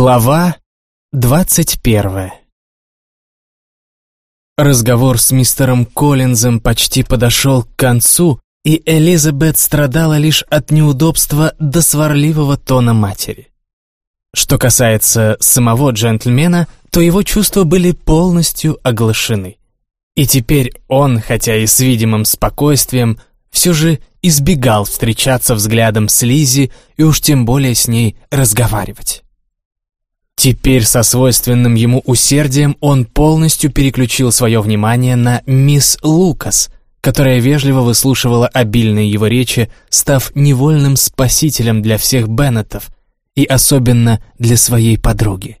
Глава двадцать первая Разговор с мистером Коллинзом почти подошел к концу, и Элизабет страдала лишь от неудобства до сварливого тона матери. Что касается самого джентльмена, то его чувства были полностью оглашены. И теперь он, хотя и с видимым спокойствием, все же избегал встречаться взглядом с Лизи и уж тем более с ней разговаривать. Теперь со свойственным ему усердием он полностью переключил свое внимание на мисс Лукас, которая вежливо выслушивала обильные его речи, став невольным спасителем для всех Беннетов и особенно для своей подруги.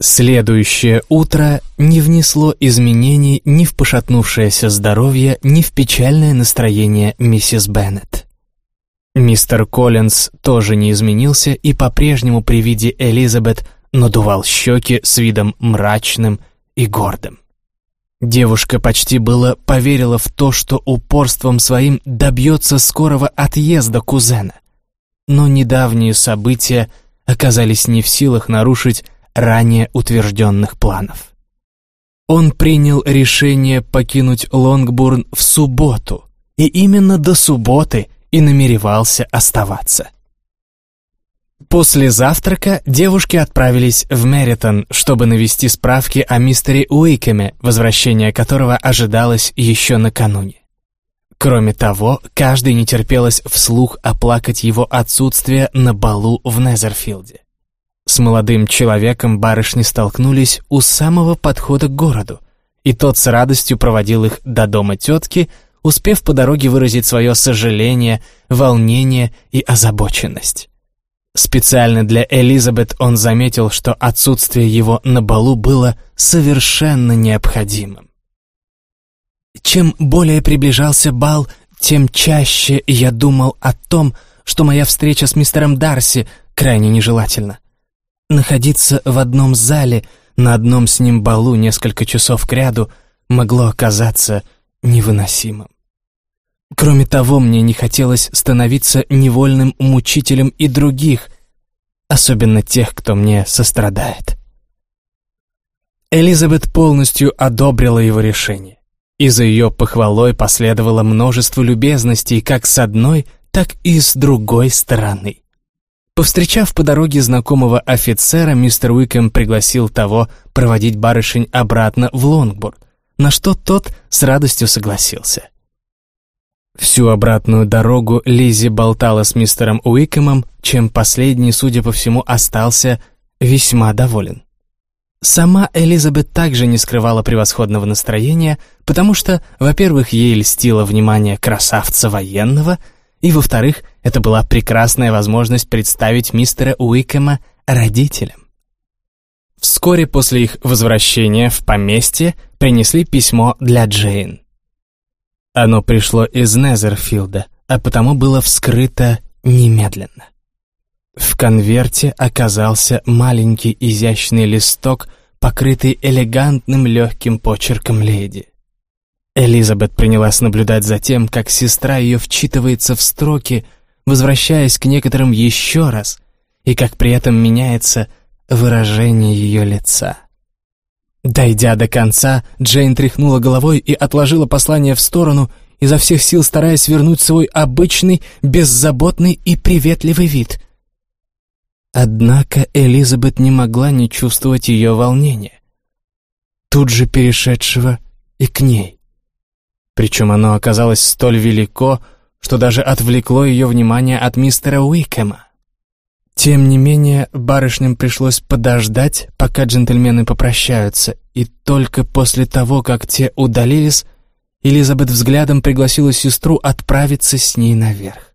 Следующее утро не внесло изменений ни в пошатнувшееся здоровье, ни в печальное настроение миссис Беннет. Мистер Коллинз тоже не изменился и по-прежнему при виде Элизабет надувал щеки с видом мрачным и гордым. Девушка почти было поверила в то, что упорством своим добьется скорого отъезда кузена. Но недавние события оказались не в силах нарушить ранее утвержденных планов. Он принял решение покинуть Лонгбурн в субботу, и именно до субботы и намеревался оставаться. После завтрака девушки отправились в Меритон, чтобы навести справки о мистере Уикеме, возвращение которого ожидалось еще накануне. Кроме того, каждый не терпелось вслух оплакать его отсутствие на балу в Незерфилде. С молодым человеком барышни столкнулись у самого подхода к городу, и тот с радостью проводил их до дома тетки, успев по дороге выразить свое сожаление, волнение и озабоченность. Специально для Элизабет он заметил, что отсутствие его на балу было совершенно необходимым. Чем более приближался бал, тем чаще я думал о том, что моя встреча с мистером Дарси крайне нежелательна. Находиться в одном зале, на одном с ним балу несколько часов кряду могло оказаться невыносимым. Кроме того, мне не хотелось становиться невольным мучителем и других, особенно тех, кто мне сострадает. Элизабет полностью одобрила его решение, и за ее похвалой последовало множество любезностей как с одной, так и с другой стороны. Повстречав по дороге знакомого офицера, мистер Уикэм пригласил того проводить барышень обратно в Лонгборд, на что тот с радостью согласился. Всю обратную дорогу Лизи болтала с мистером Уикэмом, чем последний, судя по всему, остался весьма доволен. Сама Элизабет также не скрывала превосходного настроения, потому что, во-первых, ей льстило внимание красавца военного, и, во-вторых, это была прекрасная возможность представить мистера Уикэма родителям. Вскоре после их возвращения в поместье принесли письмо для Джейн. Оно пришло из Незерфилда, а потому было вскрыто немедленно. В конверте оказался маленький изящный листок, покрытый элегантным легким почерком леди. Элизабет принялась наблюдать за тем, как сестра ее вчитывается в строки, возвращаясь к некоторым еще раз, и как при этом меняется выражение ее лица. Дойдя до конца, Джейн тряхнула головой и отложила послание в сторону, изо всех сил стараясь вернуть свой обычный, беззаботный и приветливый вид. Однако Элизабет не могла не чувствовать ее волнения, тут же перешедшего и к ней. Причем оно оказалось столь велико, что даже отвлекло ее внимание от мистера Уикэма. Тем не менее, барышням пришлось подождать, пока джентльмены попрощаются, и только после того, как те удалились, Элизабет взглядом пригласила сестру отправиться с ней наверх.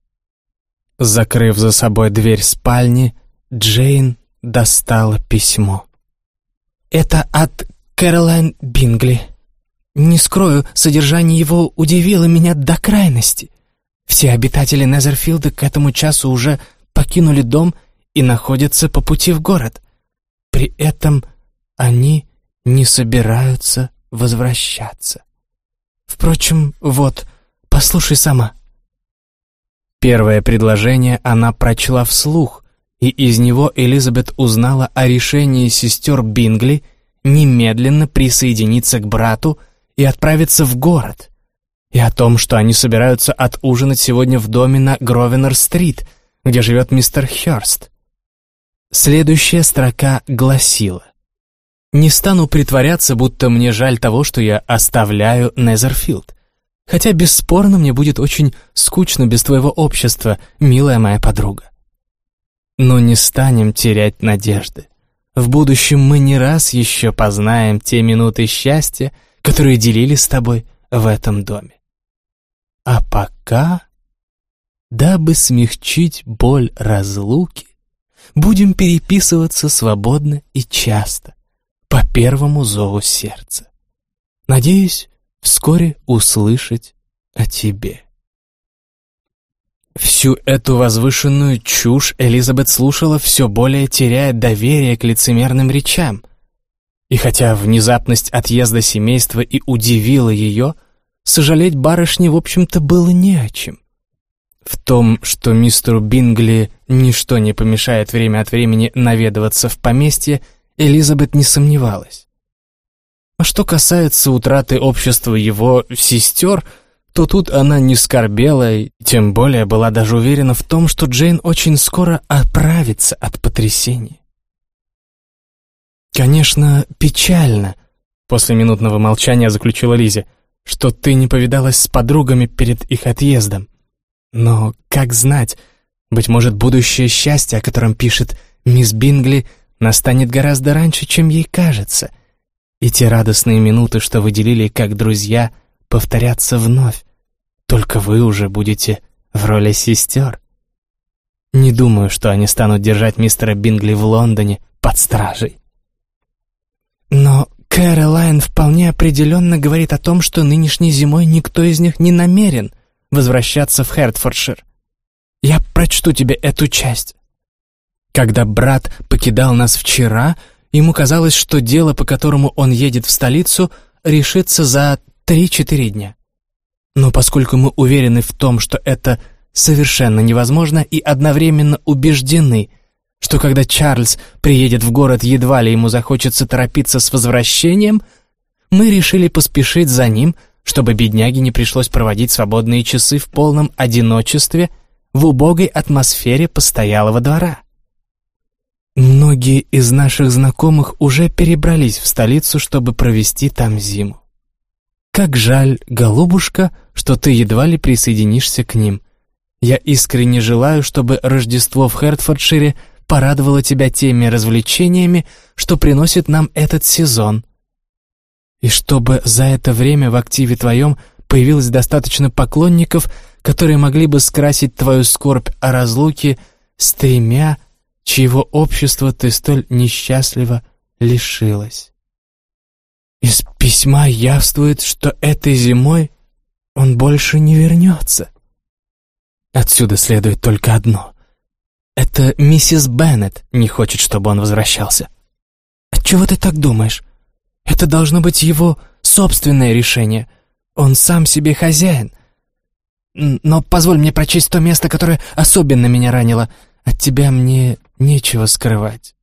Закрыв за собой дверь спальни, Джейн достала письмо. «Это от Кэролайн Бингли. Не скрою, содержание его удивило меня до крайности. Все обитатели Незерфилда к этому часу уже покинули дом и находятся по пути в город. При этом они не собираются возвращаться. Впрочем, вот, послушай сама. Первое предложение она прочла вслух, и из него Элизабет узнала о решении сестер Бингли немедленно присоединиться к брату и отправиться в город, и о том, что они собираются отужинать сегодня в доме на Гровенор-стрит, где живет мистер Хёрст. Следующая строка гласила «Не стану притворяться, будто мне жаль того, что я оставляю Незерфилд, хотя бесспорно мне будет очень скучно без твоего общества, милая моя подруга. Но не станем терять надежды. В будущем мы не раз еще познаем те минуты счастья, которые делили с тобой в этом доме. А пока, дабы смягчить боль разлуки, будем переписываться свободно и часто, по первому зову сердца. Надеюсь, вскоре услышать о тебе. Всю эту возвышенную чушь Элизабет слушала, все более теряя доверие к лицемерным речам. И хотя внезапность отъезда семейства и удивила ее, сожалеть барышне, в общем-то, было не о чем. В том, что мистеру Бингли ничто не помешает время от времени наведываться в поместье, Элизабет не сомневалась. А что касается утраты общества его сестер, то тут она не скорбела и тем более была даже уверена в том, что Джейн очень скоро оправится от потрясения. «Конечно, печально», — после минутного молчания заключила Лизе, «что ты не повидалась с подругами перед их отъездом. Но, как знать, быть может, будущее счастье, о котором пишет мисс Бингли, настанет гораздо раньше, чем ей кажется, и те радостные минуты, что вы делили как друзья, повторятся вновь, только вы уже будете в роли сестер. Не думаю, что они станут держать мистера Бингли в Лондоне под стражей. Но Кэролайн вполне определенно говорит о том, что нынешней зимой никто из них не намерен возвращаться в Хертфордшир. Я прочту тебе эту часть. Когда брат покидал нас вчера, ему казалось, что дело, по которому он едет в столицу, решится за три-четыре дня. Но поскольку мы уверены в том, что это совершенно невозможно и одновременно убеждены, что когда Чарльз приедет в город, едва ли ему захочется торопиться с возвращением, мы решили поспешить за ним, чтобы бедняге не пришлось проводить свободные часы в полном одиночестве в убогой атмосфере постоялого двора. Многие из наших знакомых уже перебрались в столицу, чтобы провести там зиму. Как жаль, голубушка, что ты едва ли присоединишься к ним. Я искренне желаю, чтобы Рождество в Хертфордшире порадовало тебя теми развлечениями, что приносит нам этот сезон. И чтобы за это время в активе твоем появилось достаточно поклонников, которые могли бы скрасить твою скорбь о разлуке с тремя, чьего общества ты столь несчастливо лишилась. Из письма явствует, что этой зимой он больше не вернется. Отсюда следует только одно. Это миссис Беннет не хочет, чтобы он возвращался. Отчего ты так думаешь? Это должно быть его собственное решение. Он сам себе хозяин. Но позволь мне прочесть то место, которое особенно меня ранило. От тебя мне нечего скрывать.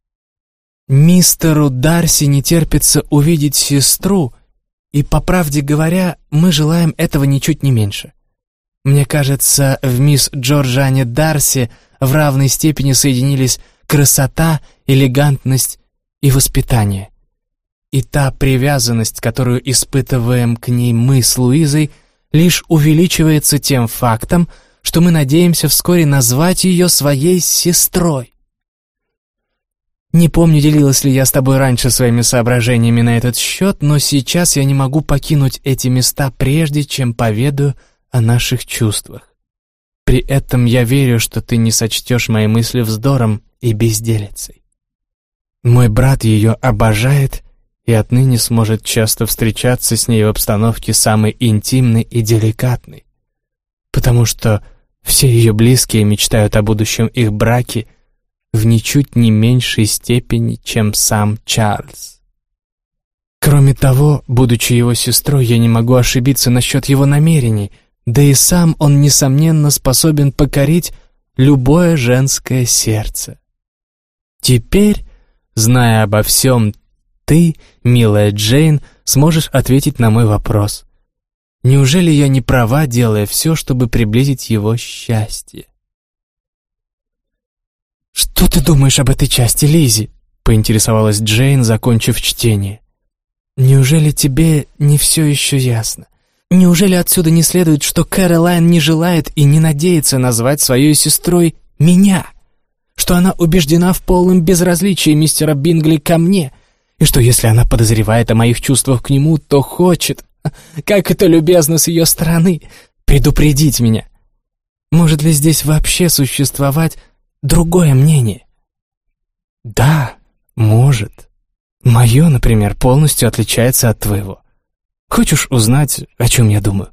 Мистеру Дарси не терпится увидеть сестру, и, по правде говоря, мы желаем этого ничуть не меньше. Мне кажется, в мисс Джорджане Дарси в равной степени соединились красота, элегантность и воспитание. И та привязанность, которую испытываем к ней мы с Луизой, лишь увеличивается тем фактом, что мы надеемся вскоре назвать ее своей сестрой. Не помню, делилась ли я с тобой раньше своими соображениями на этот счет, но сейчас я не могу покинуть эти места прежде, чем поведаю о наших чувствах. При этом я верю, что ты не сочтешь мои мысли вздором и безделицей. Мой брат ее обожает и отныне сможет часто встречаться с ней в обстановке самой интимной и деликатной, потому что все ее близкие мечтают о будущем их браке в ничуть не меньшей степени, чем сам Чарльз. Кроме того, будучи его сестрой, я не могу ошибиться насчет его намерений, да и сам он, несомненно, способен покорить любое женское сердце. Теперь, зная обо всем, ты, милая Джейн, сможешь ответить на мой вопрос. Неужели я не права, делая все, чтобы приблизить его счастье? «Что ты думаешь об этой части, Лизи? поинтересовалась Джейн, закончив чтение. «Неужели тебе не все еще ясно? Неужели отсюда не следует, что Кэролайн не желает и не надеется назвать своей сестрой меня? Что она убеждена в полном безразличии мистера Бингли ко мне?» и что если она подозревает о моих чувствах к нему, то хочет, как это любезно с ее стороны, предупредить меня. Может ли здесь вообще существовать другое мнение? Да, может. Мое, например, полностью отличается от твоего. Хочешь узнать, о чем я думаю?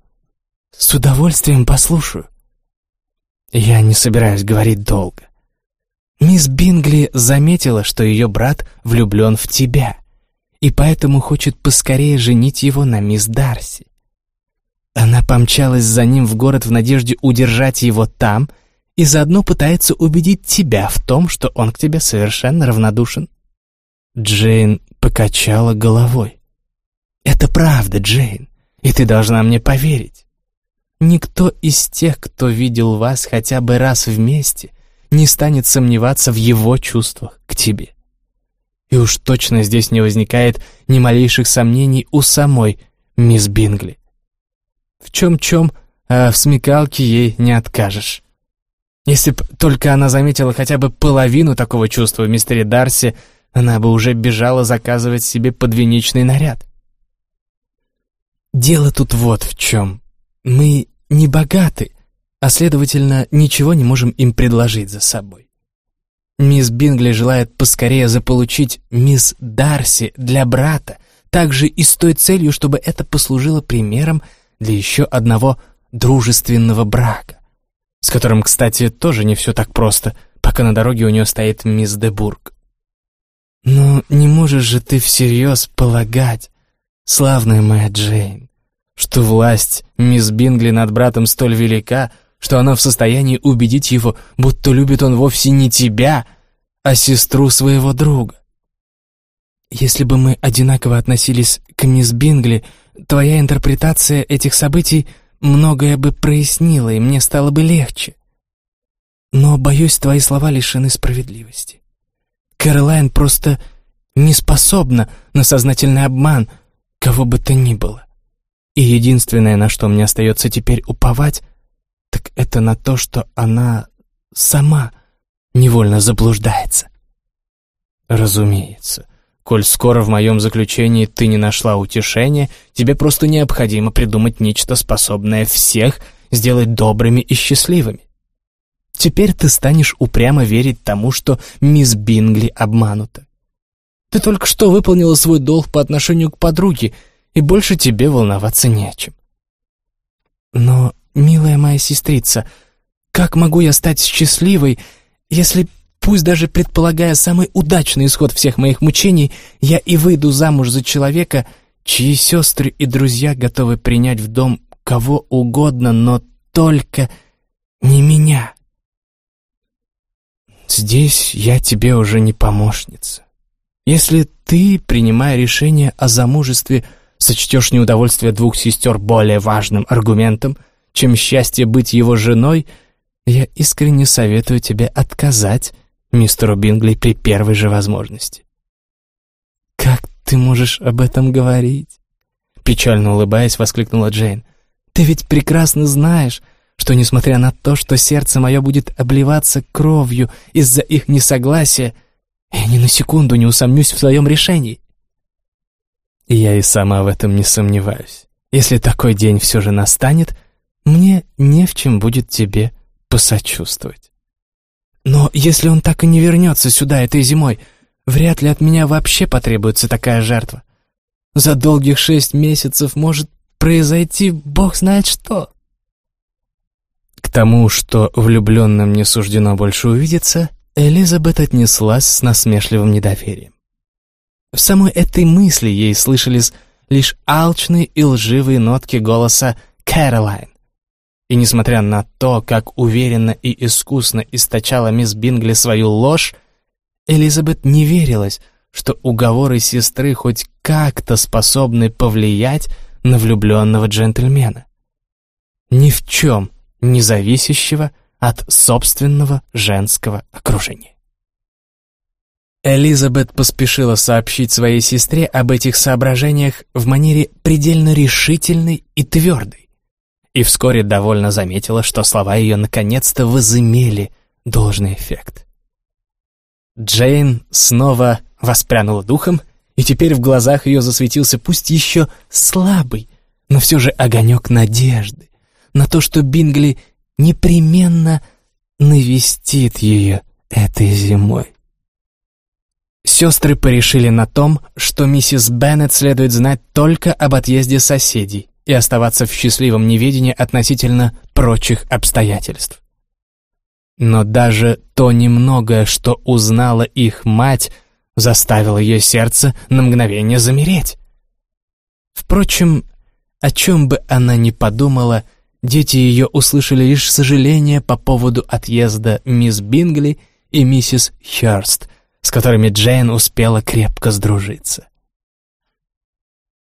С удовольствием послушаю. Я не собираюсь говорить долго. Мисс Бингли заметила, что ее брат влюблен в тебя, и поэтому хочет поскорее женить его на мисс Дарси. Она помчалась за ним в город в надежде удержать его там и заодно пытается убедить тебя в том, что он к тебе совершенно равнодушен. Джейн покачала головой. «Это правда, Джейн, и ты должна мне поверить. Никто из тех, кто видел вас хотя бы раз вместе, не станет сомневаться в его чувствах к тебе. И уж точно здесь не возникает ни малейших сомнений у самой мисс Бингли. В чем-чем, а в смекалке ей не откажешь. Если б только она заметила хотя бы половину такого чувства в мистере Дарси, она бы уже бежала заказывать себе подвенечный наряд. Дело тут вот в чем. Мы не богаты, а следовательно, ничего не можем им предложить за собой. Мисс Бингли желает поскорее заполучить мисс Дарси для брата, также и с той целью, чтобы это послужило примером для еще одного дружественного брака, с которым, кстати, тоже не все так просто, пока на дороге у нее стоит мисс Дебург. Но не можешь же ты всерьез полагать, славная моя Джейн, что власть мисс Бингли над братом столь велика, что она в состоянии убедить его, будто любит он вовсе не тебя, а сестру своего друга. Если бы мы одинаково относились к мисс Бингли, твоя интерпретация этих событий многое бы прояснила, и мне стало бы легче. Но, боюсь, твои слова лишены справедливости. Кэролайн просто не способна на сознательный обман, кого бы то ни было. И единственное, на что мне остается теперь уповать, так это на то, что она сама невольно заблуждается. Разумеется. Коль скоро в моем заключении ты не нашла утешения, тебе просто необходимо придумать нечто, способное всех сделать добрыми и счастливыми. Теперь ты станешь упрямо верить тому, что мисс Бингли обманута. Ты только что выполнила свой долг по отношению к подруге, и больше тебе волноваться не о чем. Но «Милая моя сестрица, как могу я стать счастливой, если, пусть даже предполагая самый удачный исход всех моих мучений, я и выйду замуж за человека, чьи сестры и друзья готовы принять в дом кого угодно, но только не меня?» «Здесь я тебе уже не помощница. Если ты, принимая решение о замужестве, сочтешь неудовольствие двух сестер более важным аргументом — чем счастье быть его женой, я искренне советую тебе отказать мистеру Бингли при первой же возможности. «Как ты можешь об этом говорить?» Печально улыбаясь, воскликнула Джейн. «Ты ведь прекрасно знаешь, что, несмотря на то, что сердце мое будет обливаться кровью из-за их несогласия, я ни на секунду не усомнюсь в своем решении». «Я и сама в этом не сомневаюсь. Если такой день все же настанет, мне не в чем будет тебе посочувствовать. Но если он так и не вернется сюда этой зимой, вряд ли от меня вообще потребуется такая жертва. За долгих шесть месяцев может произойти бог знает что. К тому, что влюбленным не суждено больше увидеться, Элизабет отнеслась с насмешливым недоверием. В самой этой мысли ей слышались лишь алчные и лживые нотки голоса Кэролайн. И несмотря на то, как уверенно и искусно источала мисс Бингли свою ложь, Элизабет не верилась, что уговоры сестры хоть как-то способны повлиять на влюбленного джентльмена. Ни в чем не зависящего от собственного женского окружения. Элизабет поспешила сообщить своей сестре об этих соображениях в манере предельно решительной и твердой, и вскоре довольно заметила, что слова ее наконец-то возымели должный эффект. Джейн снова воспрянула духом, и теперь в глазах ее засветился пусть еще слабый, но все же огонек надежды на то, что Бингли непременно навестит ее этой зимой. Сестры порешили на том, что миссис Беннет следует знать только об отъезде соседей и оставаться в счастливом неведении относительно прочих обстоятельств. Но даже то немногое, что узнала их мать, заставило ее сердце на мгновение замереть. Впрочем, о чем бы она ни подумала, дети ее услышали лишь сожаление по поводу отъезда мисс Бингли и миссис Хёрст, с которыми Джейн успела крепко сдружиться.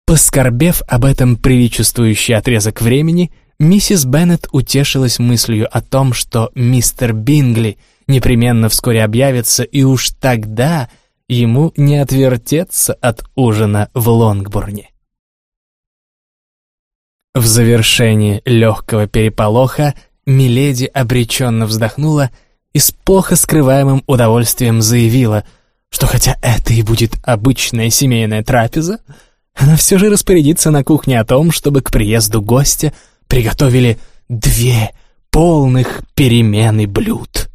Поскорбев об этом приличествующий отрезок времени, миссис Беннет утешилась мыслью о том, что мистер Бингли непременно вскоре объявится, и уж тогда ему не отвертеться от ужина в Лонгбурне. В завершении легкого переполоха Миледи обреченно вздохнула и с плохо скрываемым удовольствием заявила, что хотя это и будет обычная семейная трапеза, она все же распорядится на кухне о том, чтобы к приезду гостя приготовили две полных перемены блюд.